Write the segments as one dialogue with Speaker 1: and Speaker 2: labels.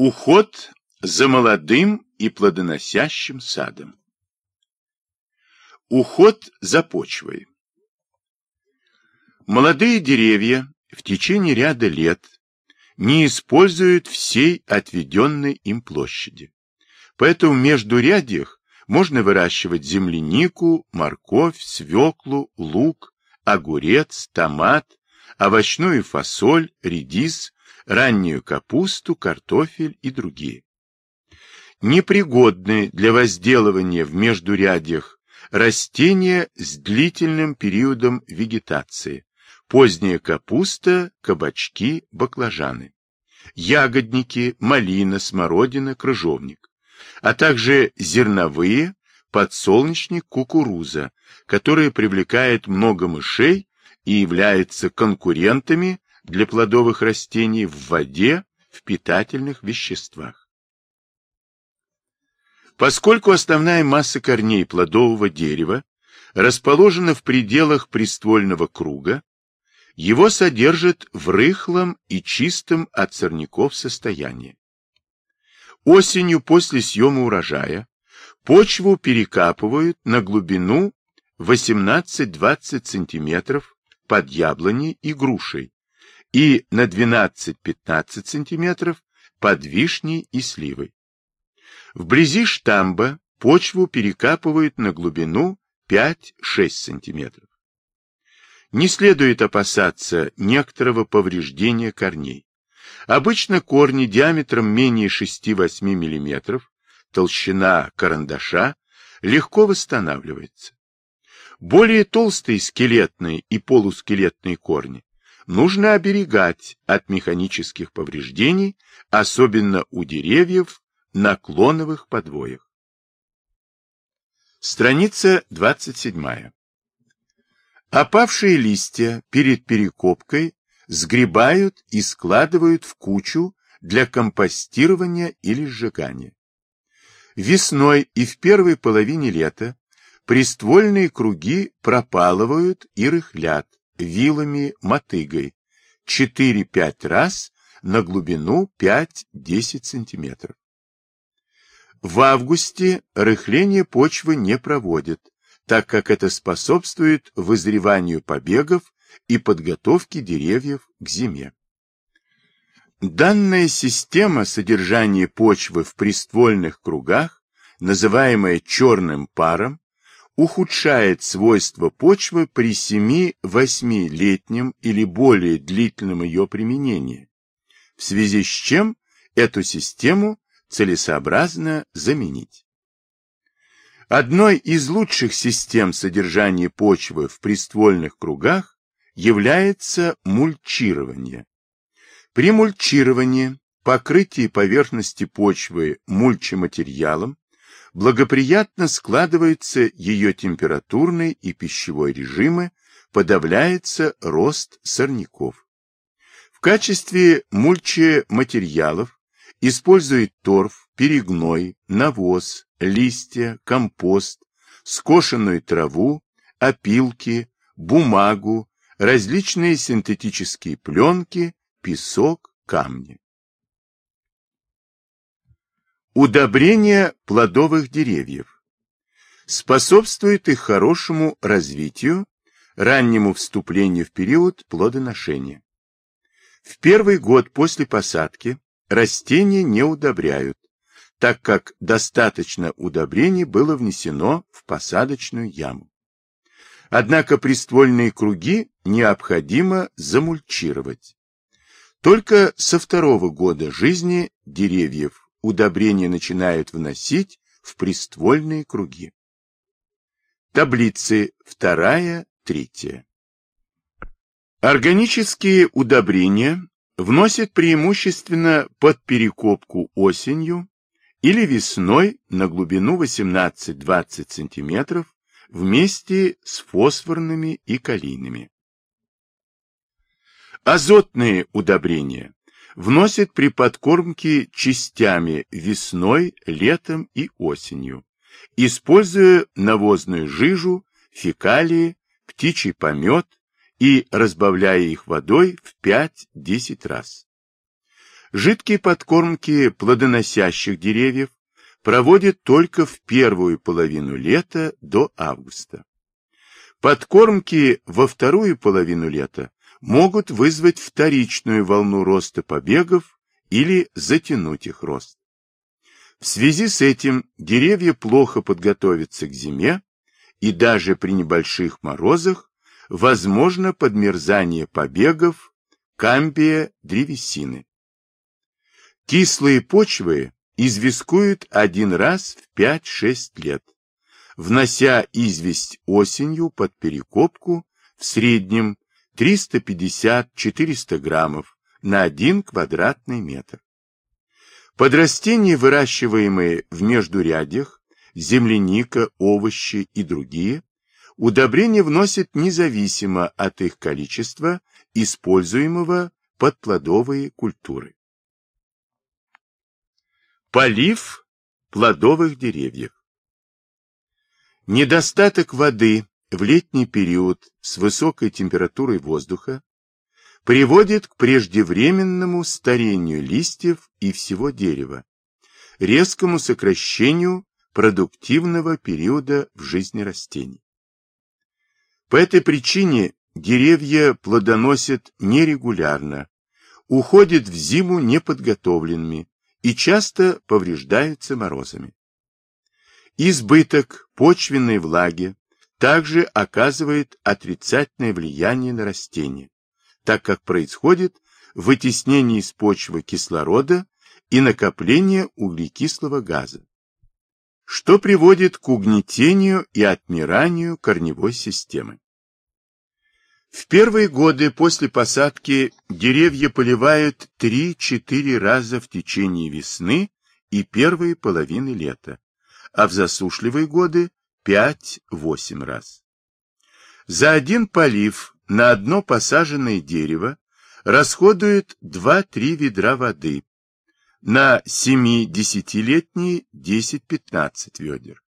Speaker 1: Уход за молодым и плодоносящим садом. Уход за почвой. Молодые деревья в течение ряда лет не используют всей отведенной им площади. Поэтому в междурядьях можно выращивать землянику, морковь, свеклу, лук, огурец, томат, овощную фасоль, редис, раннюю капусту, картофель и другие. Непригодны для возделывания в междурядьях растения с длительным периодом вегетации, поздняя капуста, кабачки, баклажаны, ягодники, малина, смородина, крыжовник, а также зерновые, подсолнечник, кукуруза, которые привлекают много мышей и являются конкурентами для плодовых растений в воде, в питательных веществах. Поскольку основная масса корней плодового дерева расположена в пределах приствольного круга, его содержат в рыхлом и чистом от сорняков состоянии. Осенью после съема урожая почву перекапывают на глубину 18-20 см под яблоней и грушей и на 12-15 см под вишней и сливой. Вблизи штамба почву перекапывают на глубину 5-6 см. Не следует опасаться некоторого повреждения корней. Обычно корни диаметром менее 6-8 мм, толщина карандаша, легко восстанавливается. Более толстые скелетные и полускелетные корни нужно оберегать от механических повреждений, особенно у деревьев на клоновых подвоях. Страница 27. Опавшие листья перед перекопкой сгребают и складывают в кучу для компостирования или сжигания. Весной и в первой половине лета Приствольные круги пропалывают и рыхлят вилами мотыгой 4-5 раз на глубину 5-10 см. В августе рыхление почвы не проводят, так как это способствует вызреванию побегов и подготовке деревьев к зиме. Данная система содержания почвы в приствольных кругах, называемая черным паром, ухудшает свойства почвы при 7-8-летнем или более длительном ее применении, в связи с чем эту систему целесообразно заменить. Одной из лучших систем содержания почвы в приствольных кругах является мульчирование. При мульчировании покрытие поверхности почвы мульчематериалом благоприятно складываются ее температурный и пищевой режимы, подавляется рост сорняков. В качестве мульчематериалов используют торф, перегной, навоз, листья, компост, скошенную траву, опилки, бумагу, различные синтетические пленки, песок, камни. Удобрение плодовых деревьев способствует их хорошему развитию, раннему вступлению в период плодоношения. В первый год после посадки растения не удобряют, так как достаточно удобрений было внесено в посадочную яму. Однако приствольные круги необходимо замульчировать. Только со второго года жизни деревьев удобрения начинают вносить в приствольные круги. Таблицы вторая, третья. Органические удобрения вносят преимущественно под перекопку осенью или весной на глубину 18-20 см вместе с фосфорными и калийными. Азотные удобрения вносит при подкормке частями весной, летом и осенью, используя навозную жижу, фекалии, птичий помет и разбавляя их водой в 5-10 раз. Жидкие подкормки плодоносящих деревьев проводят только в первую половину лета до августа. Подкормки во вторую половину лета могут вызвать вторичную волну роста побегов или затянуть их рост. В связи с этим деревья плохо подготовятся к зиме, и даже при небольших морозах возможно подмерзание побегов камбия древесины. Кислые почвы извескуют один раз в 5-6 лет, внося известь осенью под перекопку в среднем 350-400 граммов на 1 квадратный метр. Под растения, выращиваемые в междурядьях, земляника, овощи и другие, удобрения вносят независимо от их количества, используемого под плодовые культуры. Полив плодовых деревьев. Недостаток воды в летний период с высокой температурой воздуха приводит к преждевременному старению листьев и всего дерева, резкому сокращению продуктивного периода в жизни растений. По этой причине деревья плодоносят нерегулярно, уходят в зиму неподготовленными, и часто повреждаются морозами. Избыток почвенной влаги также оказывает отрицательное влияние на растения, так как происходит вытеснение из почвы кислорода и накопление углекислого газа, что приводит к угнетению и отмиранию корневой системы. В первые годы после посадки деревья поливают 3-4 раза в течение весны и первые половины лета, а в засушливые годы 5-8 раз. За один полив на одно посаженное дерево расходуют 2-3 ведра воды, на 7-10-летние 10-15 ведер.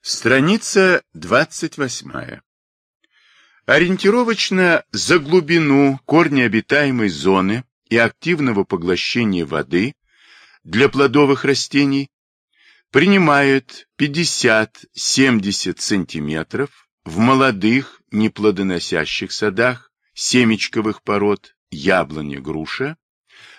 Speaker 1: Страница 28. Ориентировочно за глубину корнеобитаемой зоны и активного поглощения воды для плодовых растений принимают 50-70 см в молодых неплодоносящих садах семечковых пород яблони, груша,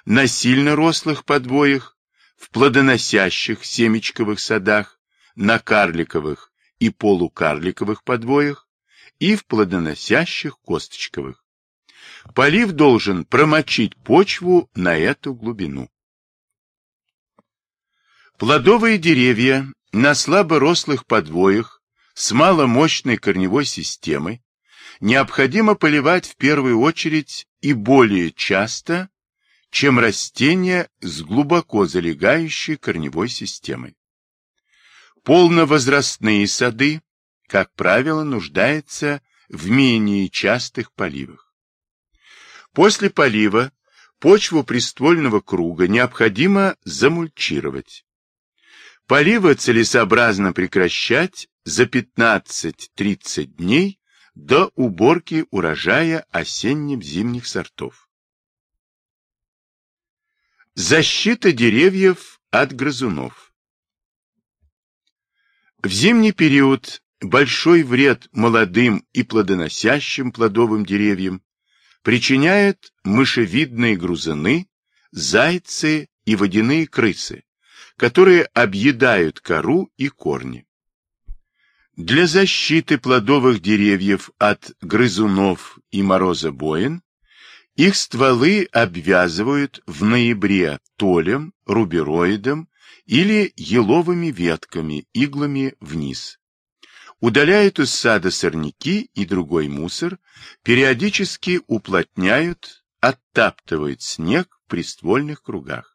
Speaker 1: на сильно рослых подвоях в плодоносящих семечковых садах, на карликовых и полукарликовых подвоях и в плодоносящих косточковых. Полив должен промочить почву на эту глубину. Плодовые деревья на слаборослых подвоях с маломощной корневой системой необходимо поливать в первую очередь и более часто, чем растения с глубоко залегающей корневой системой. Полновозрастные сады как правило, нуждается в менее частых поливах. После полива почву приствольного круга необходимо замульчировать. Поливы целесообразно прекращать за 15-30 дней до уборки урожая осенне-зимних сортов. Защита деревьев от грызунов. В зимний период большой вред молодым и плодоносящим плодовым деревьям причиняют мышевидные грузаны, зайцы и водяные крысы, которые объедают кору и корни. Для защиты плодовых деревьев от грызунов и морозобоин их стволы обвязывают в ноябре толем, рубероидом или еловыми ветками, иглами вниз удаляют из сада сорняки и другой мусор, периодически уплотняют, оттаптывают снег в приствольных кругах.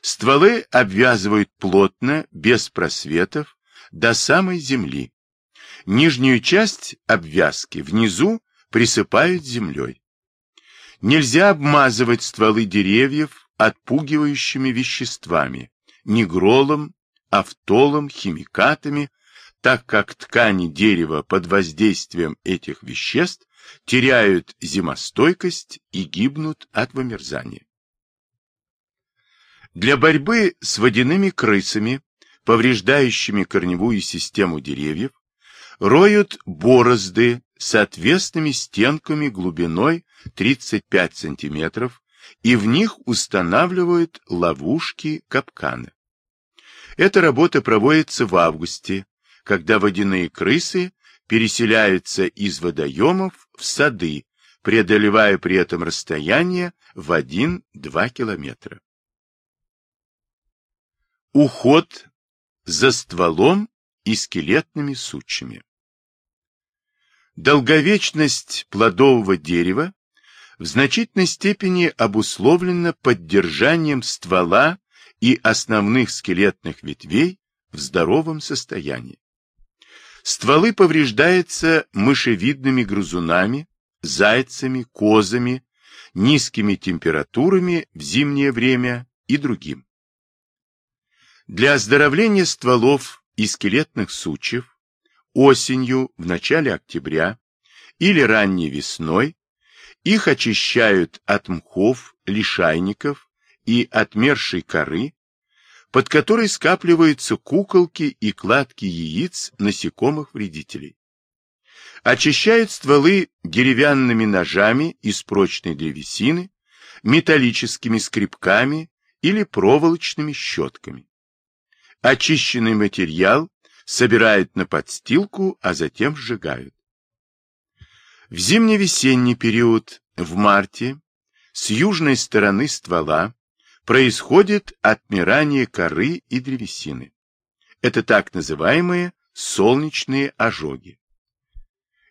Speaker 1: Стволы обвязывают плотно, без просветов, до самой земли. Нижнюю часть обвязки внизу присыпают землей. Нельзя обмазывать стволы деревьев отпугивающими веществами, негролом, автолом, химикатами, так как ткани дерева под воздействием этих веществ теряют зимостойкость и гибнут от вымерзания. Для борьбы с водяными крысами, повреждающими корневую систему деревьев, роют борозды с отвесными стенками глубиной 35 см и в них устанавливают ловушки-капканы. Эта работа проводится в августе, когда водяные крысы переселяются из водоемов в сады, преодолевая при этом расстояние в 1-2 километра. Уход за стволом и скелетными сучьями. Долговечность плодового дерева в значительной степени обусловлена поддержанием ствола и основных скелетных ветвей в здоровом состоянии. Стволы повреждаются мышевидными грызунами, зайцами, козами, низкими температурами в зимнее время и другим. Для оздоровления стволов и скелетных сучьев осенью, в начале октября или ранней весной их очищают от мхов, лишайников и отмершей коры, под которой скапливаются куколки и кладки яиц насекомых-вредителей. Очищают стволы деревянными ножами из прочной древесины, металлическими скребками или проволочными щетками. Очищенный материал собирают на подстилку, а затем сжигают. В зимне-весенний период, в марте, с южной стороны ствола происходит отмирание коры и древесины. Это так называемые солнечные ожоги.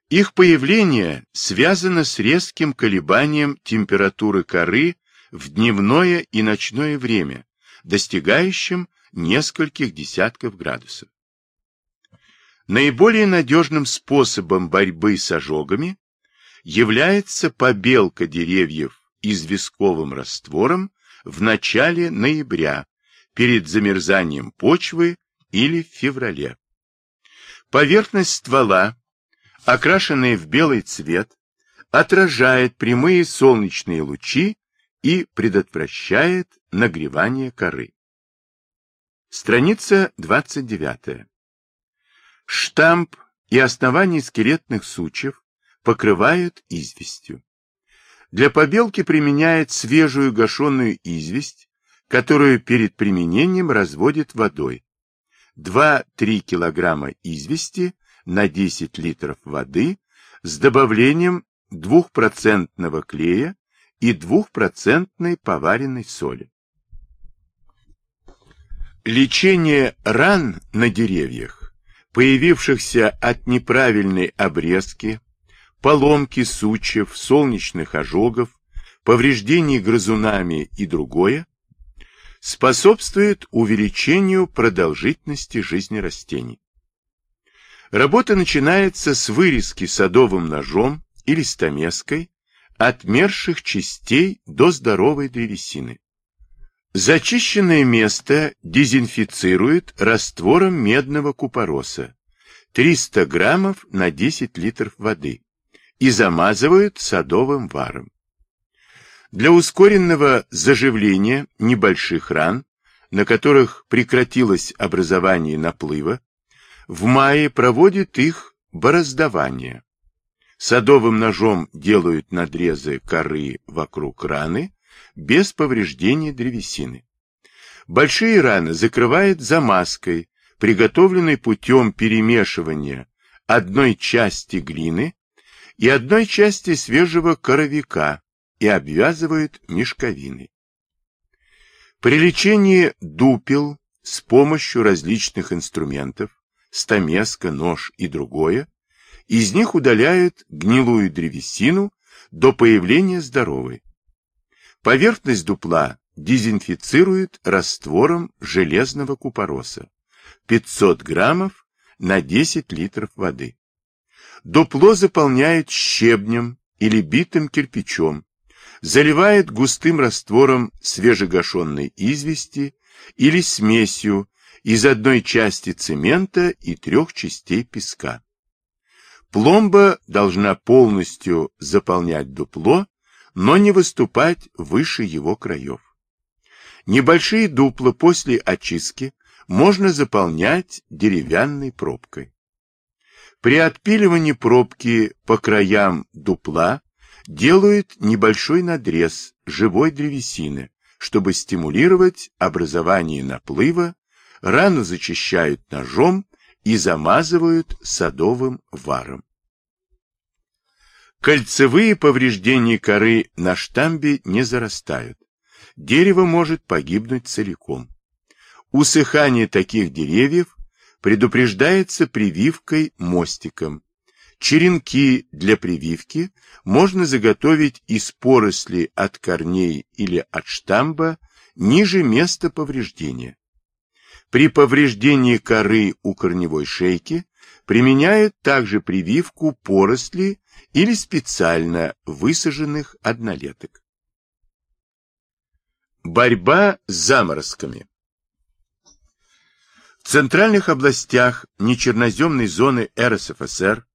Speaker 1: Их появление связано с резким колебанием температуры коры в дневное и ночное время, достигающим нескольких десятков градусов. Наиболее надежным способом борьбы с ожогами является побелка деревьев известковым раствором в начале ноября, перед замерзанием почвы или в феврале. Поверхность ствола, окрашенная в белый цвет, отражает прямые солнечные лучи и предотвращает нагревание коры. Страница 29. Штамп и основание скелетных сучьев покрывают известью. Для побелки применяют свежую гашеную известь, которую перед применением разводят водой. 2-3 кг извести на 10 литров воды с добавлением 2% клея и 2% поваренной соли. Лечение ран на деревьях, появившихся от неправильной обрезки, поломки сучьев, солнечных ожогов, повреждений грызунами и другое, способствует увеличению продолжительности жизни растений. Работа начинается с вырезки садовым ножом или стамеской отмерших частей до здоровой древесины. Зачищенное место дезинфицирует раствором медного купороса 300 граммов на 10 литров воды и замазывают садовым варом. Для ускоренного заживления небольших ран, на которых прекратилось образование наплыва, в мае проводят их бороздование. Садовым ножом делают надрезы коры вокруг раны без повреждения древесины. Большие раны закрывают замазкой, приготовленной путем перемешивания одной части глины и одной части свежего коровика и обвязывают мешковиной. При лечении дупел с помощью различных инструментов, стамеска, нож и другое, из них удаляют гнилую древесину до появления здоровой. Поверхность дупла дезинфицирует раствором железного купороса 500 граммов на 10 литров воды. Дупло заполняет щебнем или битым кирпичом, заливает густым раствором свежегашенной извести или смесью из одной части цемента и трех частей песка. Пломба должна полностью заполнять дупло, но не выступать выше его краев. Небольшие дупла после очистки можно заполнять деревянной пробкой. При отпиливании пробки по краям дупла делают небольшой надрез живой древесины, чтобы стимулировать образование наплыва, рану зачищают ножом и замазывают садовым варом. Кольцевые повреждения коры на штамбе не зарастают. Дерево может погибнуть целиком. Усыхание таких деревьев предупреждается прививкой мостиком. Черенки для прививки можно заготовить из поросли от корней или от штамба ниже места повреждения. При повреждении коры у корневой шейки применяют также прививку поросли или специально высаженных однолеток. Борьба с заморозками В центральных областях нечерноземной зоны РСФСР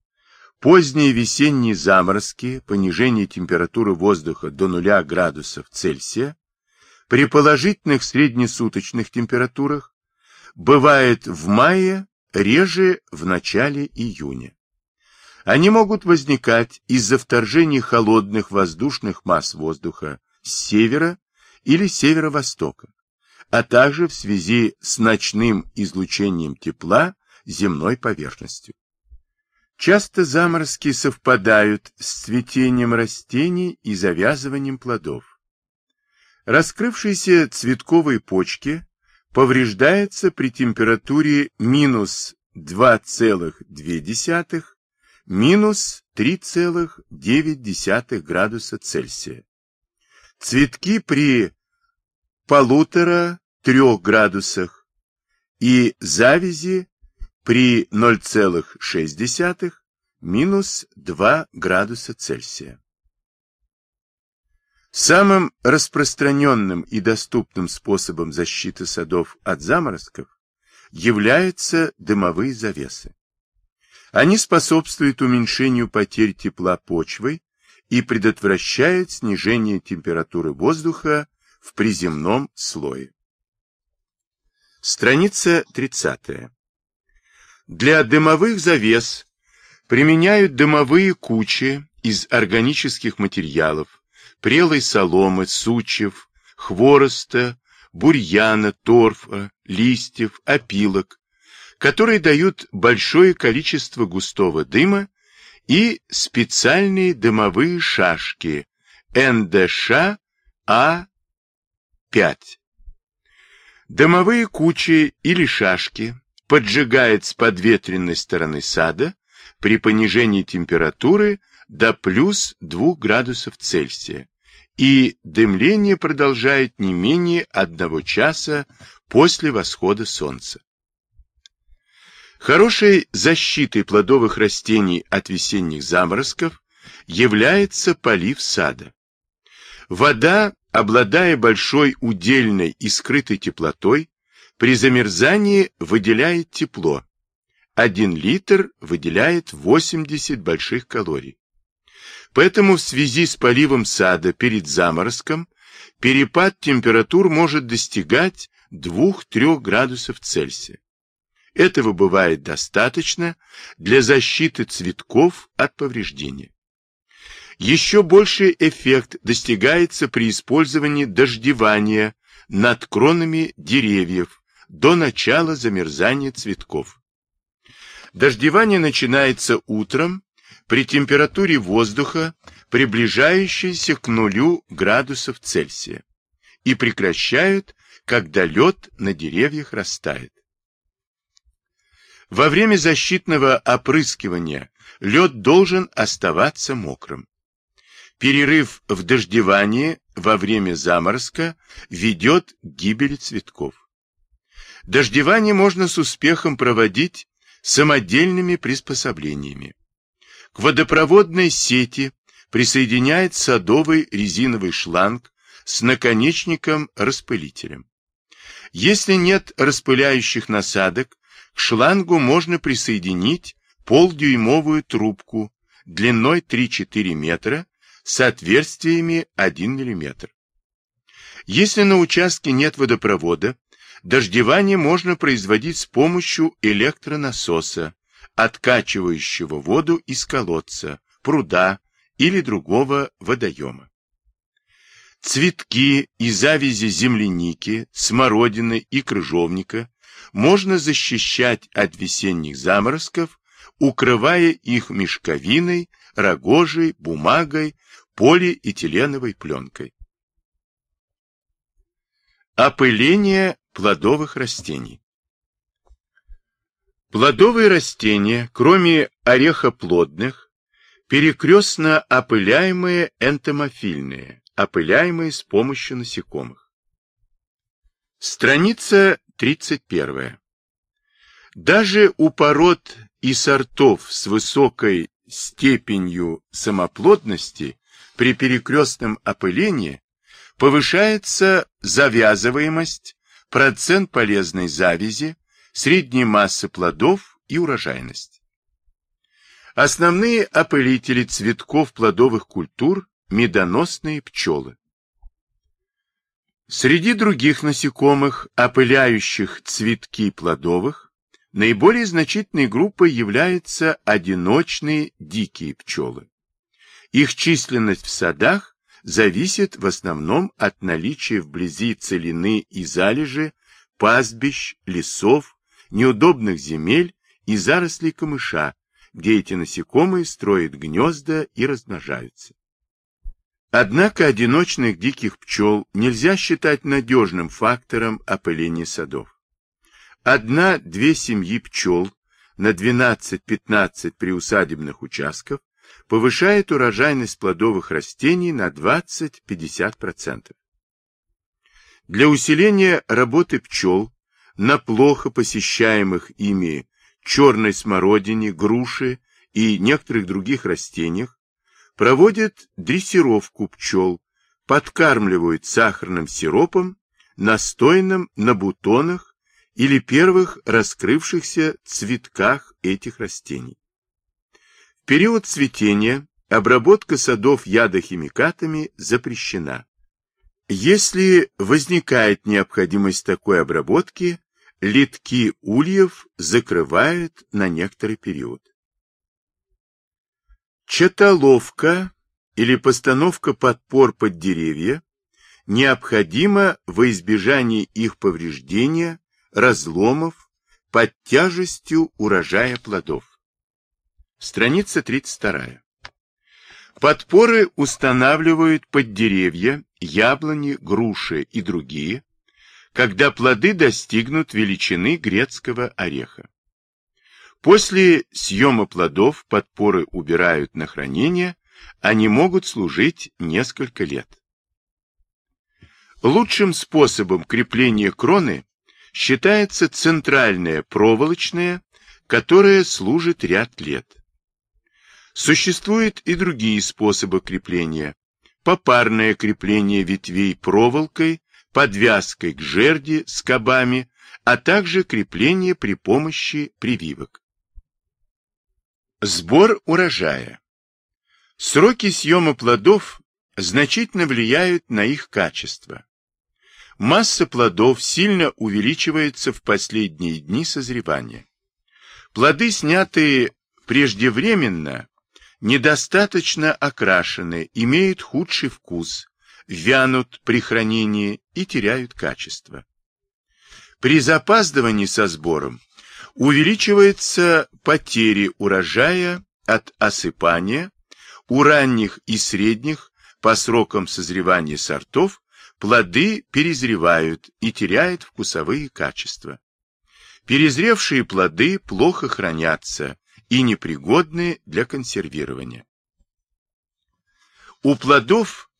Speaker 1: поздние весенние заморозки, понижение температуры воздуха до 0 градусов Цельсия, при положительных среднесуточных температурах бывает в мае, реже в начале июня. Они могут возникать из-за вторжения холодных воздушных масс воздуха с севера или северо-востока, а также в связи с ночным излучением тепла земной поверхностью. Часто заморозки совпадают с цветением растений и завязыванием плодов. Раскрывшиеся цветковые почки повреждаются при температуре минус 2,2 минус 3,9 градуса Цельсия. Цветки при полутора-трех градусах и завязи при 0,6 минус 2 градуса Цельсия. Самым распространенным и доступным способом защиты садов от заморозков являются дымовые завесы. Они способствуют уменьшению потерь тепла почвы и предотвращают снижение температуры воздуха в приземном слое. Страница 30. Для дымовых завес применяют дымовые кучи из органических материалов, прелой соломы, сучьев, хвороста, бурьяна, торфа, листьев, опилок, которые дают большое количество густого дыма и специальные дымовые шашки НДШ А5. Дымовые кучи или шашки поджигает с подветренной стороны сада при понижении температуры до плюс 2 градусов Цельсия и дымление продолжает не менее одного часа после восхода солнца. Хорошей защитой плодовых растений от весенних заморозков является полив сада. Вода, обладая большой удельной и скрытой теплотой, при замерзании выделяет тепло. Один литр выделяет 80 больших калорий. Поэтому в связи с поливом сада перед заморозком перепад температур может достигать 2-3 градусов Цельсия. Этого бывает достаточно для защиты цветков от повреждения. Еще больший эффект достигается при использовании дождевания над кронами деревьев до начала замерзания цветков. Дождевание начинается утром при температуре воздуха, приближающейся к нулю градусов Цельсия, и прекращают, когда лед на деревьях растает. Во время защитного опрыскивания лед должен оставаться мокрым. Перерыв в дождевании во время заморозка ведет к гибели цветков. Дождевание можно с успехом проводить самодельными приспособлениями. К водопроводной сети присоединяет садовый резиновый шланг с наконечником-распылителем. Если нет распыляющих насадок, к шлангу можно присоединить полдюймовую трубку длиной 3-4 метра с отверстиями 1 мм. Если на участке нет водопровода, дождевание можно производить с помощью электронасоса, откачивающего воду из колодца, пруда или другого водоема. Цветки и завязи земляники, смородины и крыжовника можно защищать от весенних заморозков, укрывая их мешковиной, рогожей, бумагой, полиэтиленовой пленкой. Опыление плодовых растений Плодовые растения, кроме орехоплодных, перекрестно опыляемые энтомофильные, опыляемые с помощью насекомых. Страница 31. Даже у пород и сортов с высокой степенью самоплодности при перекрестном опылении повышается завязываемость, процент полезной завязи, средняя масса плодов и урожайность. Основные опылители цветков плодовых культур – медоносные пчелы. Среди других насекомых, опыляющих цветки плодовых, наиболее значительной группой являются одиночные дикие пчелы. Их численность в садах зависит в основном от наличия вблизи целины и залежи, пастбищ, лесов, неудобных земель и зарослей камыша, где эти насекомые строят гнезда и размножаются. Однако одиночных диких пчел нельзя считать надежным фактором опыления садов. Одна-две семьи пчел на 12-15 приусадебных участков повышает урожайность плодовых растений на 20-50%. Для усиления работы пчел на плохо посещаемых ими черной смородине, груши и некоторых других растениях проводят дрессировку пчел, подкармливают сахарным сиропом, настойным на бутонах или первых раскрывшихся цветках этих растений. В период цветения обработка садов ядохимикатами запрещена. Если возникает необходимость такой обработки, литки ульев закрывают на некоторый период. Чатоловка или постановка подпор под деревья необходима во избежание их повреждения, разломов, под тяжестью урожая плодов. Страница 32. Подпоры устанавливают под деревья, яблони, груши и другие, когда плоды достигнут величины грецкого ореха. После съема плодов подпоры убирают на хранение, они могут служить несколько лет. Лучшим способом крепления кроны считается центральная проволочная, которая служит ряд лет. Существуют и другие способы крепления. Попарное крепление ветвей проволокой, подвязкой к жерди скобами, а также крепление при помощи прививок. Сбор урожая. Сроки съема плодов значительно влияют на их качество. Масса плодов сильно увеличивается в последние дни созревания. Плоды, снятые преждевременно, недостаточно окрашены, имеют худший вкус, вянут при хранении и теряют качество. При запаздывании со сбором увеличивается потери урожая от осыпания, у ранних и средних по срокам созревания сортов плоды перезревают и теряют вкусовые качества. Перезревшие плоды плохо хранятся и непригодны для консервирования. У плодов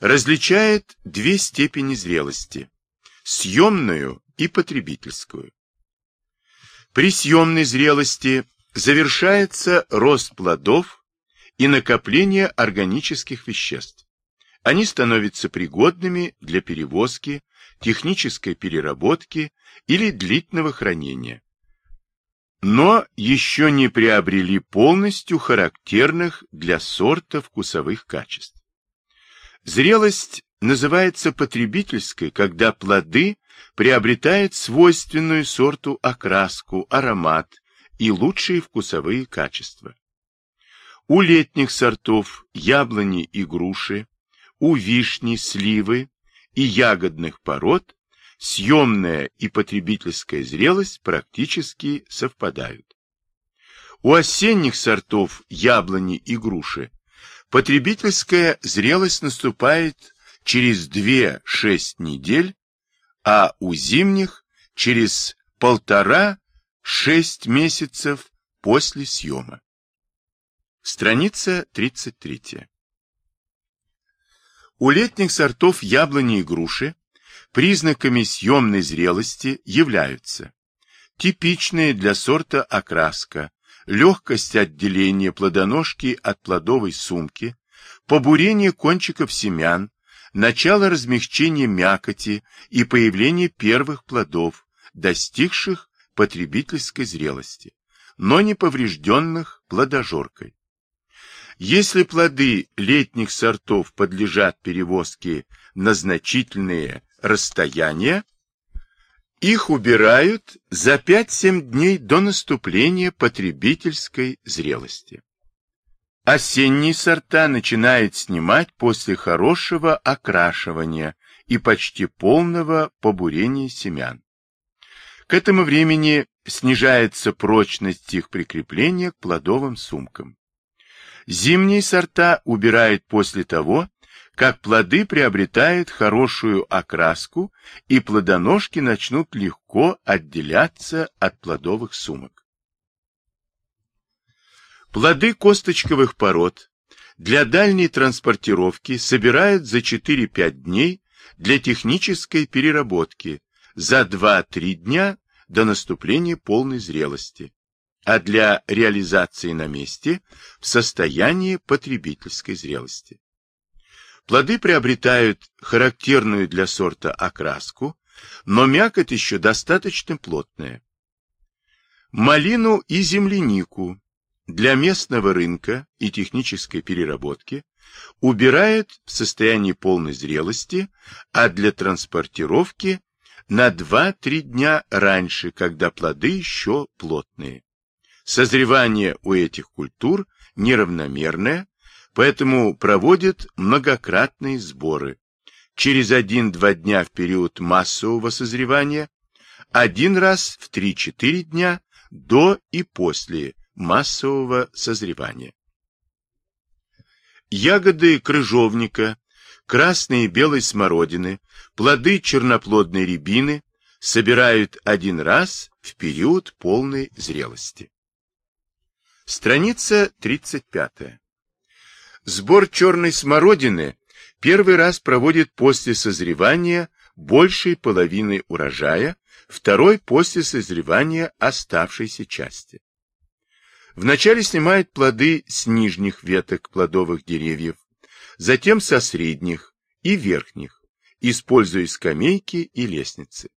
Speaker 1: различает две степени зрелости – съемную и потребительскую. При съемной зрелости завершается рост плодов и накопление органических веществ. Они становятся пригодными для перевозки, технической переработки или длительного хранения. Но еще не приобрели полностью характерных для сорта вкусовых качеств. Зрелость называется потребительской, когда плоды приобретают свойственную сорту окраску, аромат и лучшие вкусовые качества. У летних сортов яблони и груши, у вишни, сливы и ягодных пород съемная и потребительская зрелость практически совпадают. У осенних сортов яблони и груши потребительская зрелость наступает через 2-6 недель, а у зимних через полтора-шесть месяцев после съема. Страница 33. У летних сортов яблони и груши признаками съемной зрелости являются типичная для сорта окраска, легкость отделения плодоножки от плодовой сумки, побурение кончиков семян, начало размягчения мякоти и появление первых плодов, достигших потребительской зрелости, но не поврежденных плодожоркой. Если плоды летних сортов подлежат перевозке на значительные расстояния, их убирают за 5-7 дней до наступления потребительской зрелости. Осенние сорта начинают снимать после хорошего окрашивания и почти полного побурения семян. К этому времени снижается прочность их прикрепления к плодовым сумкам. Зимние сорта убирают после того, как плоды приобретают хорошую окраску и плодоножки начнут легко отделяться от плодовых сумок. Плоды косточковых пород для дальней транспортировки собирают за 4-5 дней для технической переработки, за 2-3 дня до наступления полной зрелости а для реализации на месте в состоянии потребительской зрелости. Плоды приобретают характерную для сорта окраску, но мякоть еще достаточно плотная. Малину и землянику для местного рынка и технической переработки убирают в состоянии полной зрелости, а для транспортировки на 2-3 дня раньше, когда плоды еще плотные. Созревание у этих культур неравномерное, поэтому проводят многократные сборы. Через 1-2 дня в период массового созревания, один раз в 3-4 дня до и после массового созревания. Ягоды крыжовника, красные и белой смородины, плоды черноплодной рябины собирают один раз в период полной зрелости. Страница 35. Сбор черной смородины первый раз проводит после созревания большей половины урожая, второй после созревания оставшейся части. Вначале снимают плоды с нижних веток плодовых деревьев, затем со средних и верхних, используя скамейки и лестницы.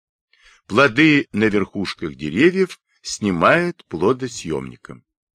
Speaker 1: Плоды на верхушках деревьев снимают плодосъемником.